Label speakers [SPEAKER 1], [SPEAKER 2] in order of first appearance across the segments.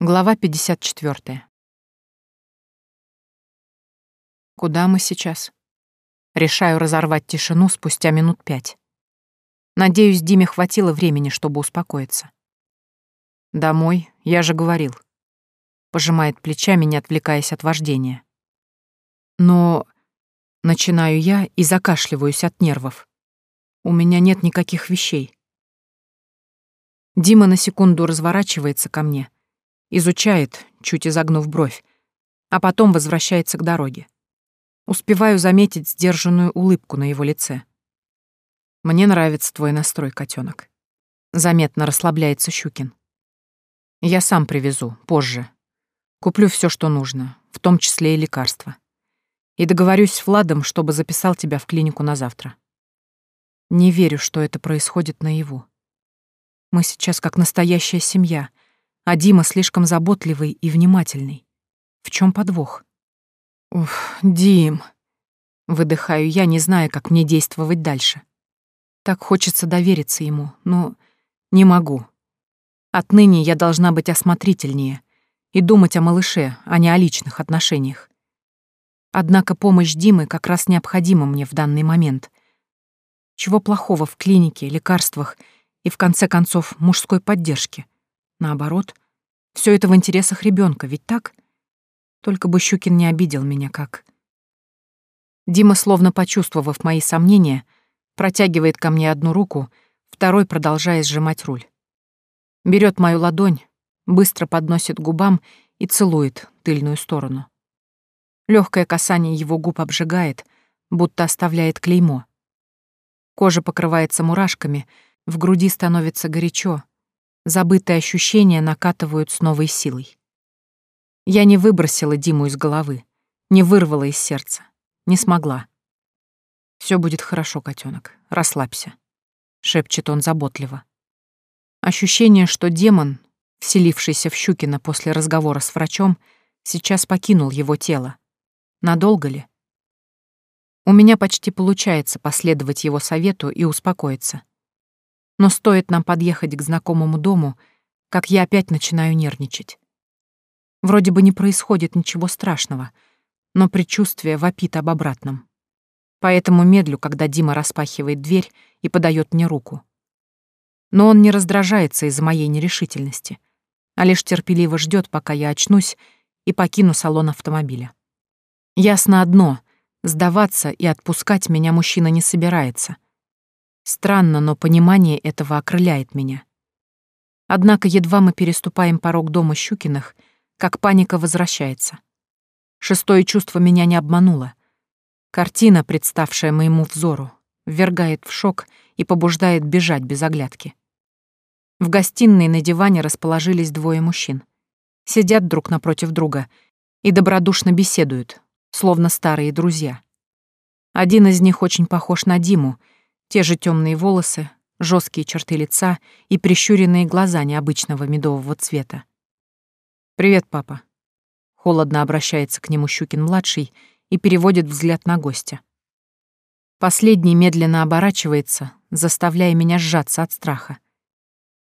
[SPEAKER 1] Глава 54. Куда мы сейчас? Решаю разорвать тишину спустя минут пять. Надеюсь, Диме хватило времени, чтобы успокоиться. Домой, я же говорил. Пожимает плечами, не отвлекаясь от вождения. Но начинаю я и закашливаюсь от нервов. У меня нет никаких вещей. Дима на секунду разворачивается ко мне — Изучает, чуть изогнув бровь, а потом возвращается к дороге. Успеваю заметить сдержанную улыбку на его лице. «Мне нравится твой настрой, котенок. Заметно расслабляется Щукин. «Я сам привезу, позже. Куплю все, что нужно, в том числе и лекарства. И договорюсь с Владом, чтобы записал тебя в клинику на завтра. Не верю, что это происходит наяву. Мы сейчас как настоящая семья, а Дима слишком заботливый и внимательный. В чем подвох? Уф, Дим. Выдыхаю я, не зная, как мне действовать дальше. Так хочется довериться ему, но не могу. Отныне я должна быть осмотрительнее и думать о малыше, а не о личных отношениях. Однако помощь Димы как раз необходима мне в данный момент. Чего плохого в клинике, лекарствах и, в конце концов, мужской поддержке? Наоборот, все это в интересах ребенка, ведь так? Только бы Щукин не обидел меня как. Дима, словно почувствовав мои сомнения, протягивает ко мне одну руку, второй продолжая сжимать руль. Берет мою ладонь, быстро подносит к губам и целует тыльную сторону. Легкое касание его губ обжигает, будто оставляет клеймо. Кожа покрывается мурашками, в груди становится горячо, Забытые ощущения накатывают с новой силой. Я не выбросила Диму из головы, не вырвала из сердца, не смогла. Все будет хорошо, котенок, расслабься», — шепчет он заботливо. Ощущение, что демон, вселившийся в Щукина после разговора с врачом, сейчас покинул его тело. Надолго ли? У меня почти получается последовать его совету и успокоиться. Но стоит нам подъехать к знакомому дому, как я опять начинаю нервничать. Вроде бы не происходит ничего страшного, но предчувствие вопит об обратном. Поэтому медлю, когда Дима распахивает дверь и подает мне руку. Но он не раздражается из-за моей нерешительности, а лишь терпеливо ждет, пока я очнусь и покину салон автомобиля. Ясно одно — сдаваться и отпускать меня мужчина не собирается — Странно, но понимание этого окрыляет меня. Однако едва мы переступаем порог дома Щукиных, как паника возвращается. Шестое чувство меня не обмануло. Картина, представшая моему взору, ввергает в шок и побуждает бежать без оглядки. В гостиной на диване расположились двое мужчин. Сидят друг напротив друга и добродушно беседуют, словно старые друзья. Один из них очень похож на Диму — те же темные волосы, жесткие черты лица и прищуренные глаза необычного медового цвета. «Привет, папа». Холодно обращается к нему Щукин-младший и переводит взгляд на гостя. Последний медленно оборачивается, заставляя меня сжаться от страха.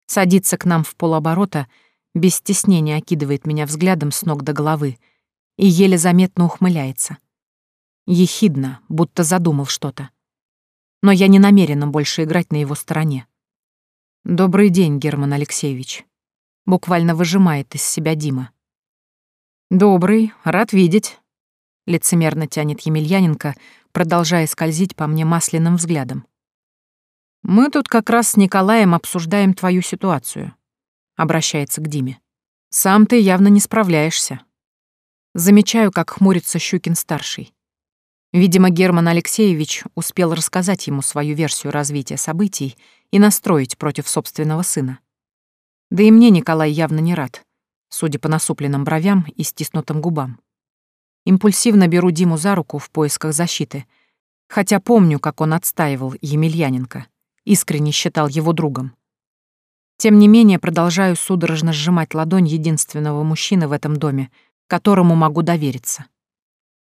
[SPEAKER 1] Садится к нам в полоборота, без стеснения окидывает меня взглядом с ног до головы и еле заметно ухмыляется. Ехидно, будто задумал что-то но я не намерена больше играть на его стороне. «Добрый день, Герман Алексеевич», — буквально выжимает из себя Дима. «Добрый, рад видеть», — лицемерно тянет Емельяненко, продолжая скользить по мне масляным взглядом. «Мы тут как раз с Николаем обсуждаем твою ситуацию», — обращается к Диме. «Сам ты явно не справляешься». Замечаю, как хмурится Щукин-старший. Видимо, Герман Алексеевич успел рассказать ему свою версию развития событий и настроить против собственного сына. Да и мне Николай явно не рад, судя по насупленным бровям и стиснутым губам. Импульсивно беру Диму за руку в поисках защиты, хотя помню, как он отстаивал Емельяненко, искренне считал его другом. Тем не менее, продолжаю судорожно сжимать ладонь единственного мужчины в этом доме, которому могу довериться.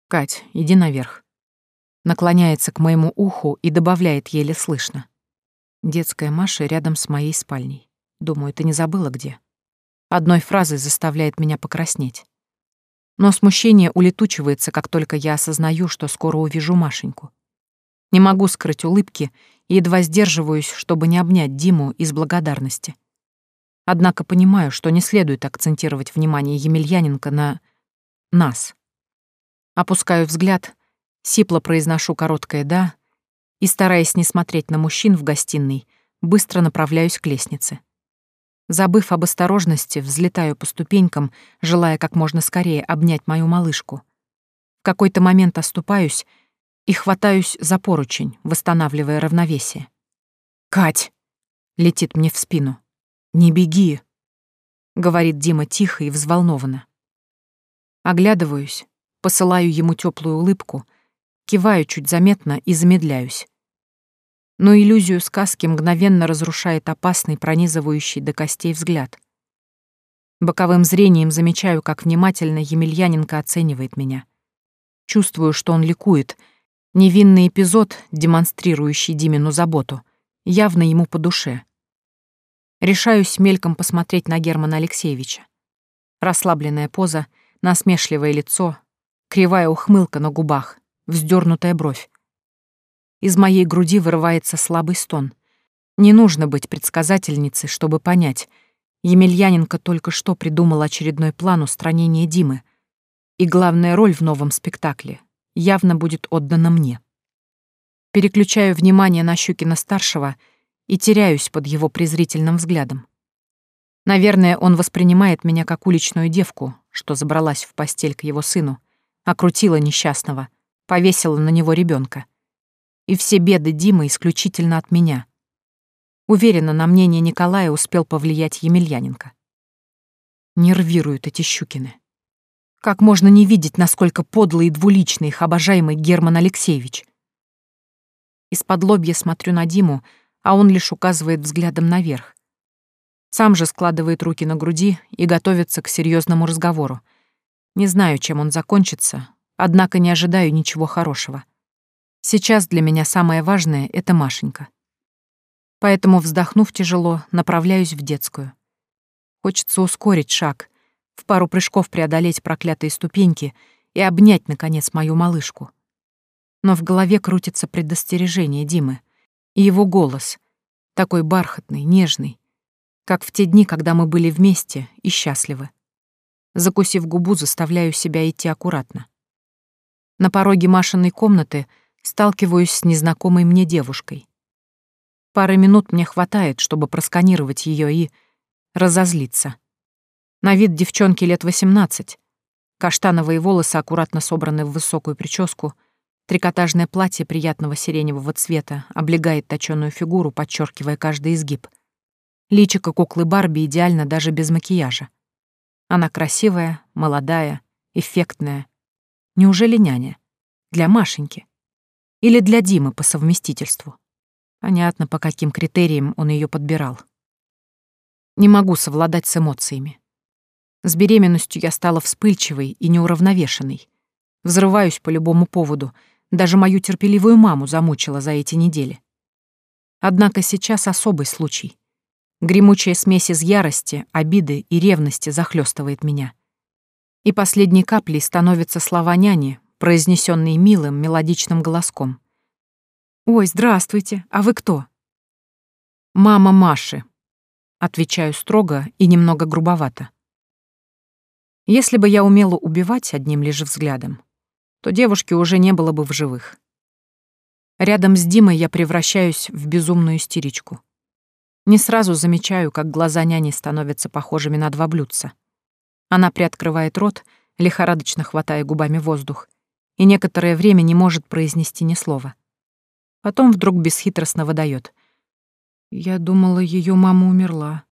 [SPEAKER 1] «Кать, иди наверх наклоняется к моему уху и добавляет еле слышно. Детская Маша рядом с моей спальней. Думаю, ты не забыла где? Одной фразой заставляет меня покраснеть. Но смущение улетучивается, как только я осознаю, что скоро увижу Машеньку. Не могу скрыть улыбки и едва сдерживаюсь, чтобы не обнять Диму из благодарности. Однако понимаю, что не следует акцентировать внимание Емельяненко на нас. Опускаю взгляд, сипло произношу короткое «да» и, стараясь не смотреть на мужчин в гостиной, быстро направляюсь к лестнице. Забыв об осторожности, взлетаю по ступенькам, желая как можно скорее обнять мою малышку. В какой-то момент оступаюсь и хватаюсь за поручень, восстанавливая равновесие. «Кать!» — летит мне в спину. «Не беги!» — говорит Дима тихо и взволнованно. Оглядываюсь, посылаю ему теплую улыбку, киваю чуть заметно и замедляюсь. Но иллюзию сказки мгновенно разрушает опасный, пронизывающий до костей взгляд. Боковым зрением замечаю, как внимательно Емельяненко оценивает меня. Чувствую, что он ликует. Невинный эпизод, демонстрирующий Димину заботу, явно ему по душе — Решаюсь мельком посмотреть на Германа Алексеевича. Расслабленная поза, насмешливое лицо, кривая ухмылка на губах, вздернутая бровь. Из моей груди вырывается слабый стон. Не нужно быть предсказательницей, чтобы понять. Емельяненко только что придумал очередной план устранения Димы. И главная роль в новом спектакле явно будет отдана мне. Переключаю внимание на Щукина-старшего — и теряюсь под его презрительным взглядом. Наверное, он воспринимает меня как уличную девку, что забралась в постель к его сыну, окрутила несчастного, повесила на него ребенка. И все беды Димы исключительно от меня. Уверена, на мнение Николая успел повлиять Емельяненко. Нервируют эти Щукины. Как можно не видеть, насколько подлый и двуличный их обожаемый Герман Алексеевич? Из-под лобья смотрю на Диму, а он лишь указывает взглядом наверх. Сам же складывает руки на груди и готовится к серьезному разговору. Не знаю, чем он закончится, однако не ожидаю ничего хорошего. Сейчас для меня самое важное — это Машенька. Поэтому, вздохнув тяжело, направляюсь в детскую. Хочется ускорить шаг, в пару прыжков преодолеть проклятые ступеньки и обнять, наконец, мою малышку. Но в голове крутится предостережение Димы — и его голос, такой бархатный, нежный, как в те дни, когда мы были вместе и счастливы. Закусив губу, заставляю себя идти аккуратно. На пороге Машиной комнаты сталкиваюсь с незнакомой мне девушкой. Пары минут мне хватает, чтобы просканировать ее и разозлиться. На вид девчонки лет 18. Каштановые волосы аккуратно собраны в высокую прическу — Трикотажное платье приятного сиреневого цвета облегает точёную фигуру, подчеркивая каждый изгиб. Личико куклы Барби идеально даже без макияжа. Она красивая, молодая, эффектная. Неужели няня? Для Машеньки? Или для Димы по совместительству? Понятно, по каким критериям он ее подбирал. Не могу совладать с эмоциями. С беременностью я стала вспыльчивой и неуравновешенной. Взрываюсь по любому поводу — даже мою терпеливую маму замучила за эти недели. Однако сейчас особый случай. Гремучая смесь из ярости, обиды и ревности захлестывает меня. И последней каплей становятся слова няни, произнесенные милым, мелодичным голоском. «Ой, здравствуйте, а вы кто?» «Мама Маши», — отвечаю строго и немного грубовато. Если бы я умела убивать одним лишь взглядом, то девушки уже не было бы в живых. Рядом с Димой я превращаюсь в безумную истеричку. Не сразу замечаю, как глаза няни становятся похожими на два блюдца. Она приоткрывает рот, лихорадочно хватая губами воздух, и некоторое время не может произнести ни слова. Потом вдруг бесхитростно выдает. «Я думала, ее мама умерла».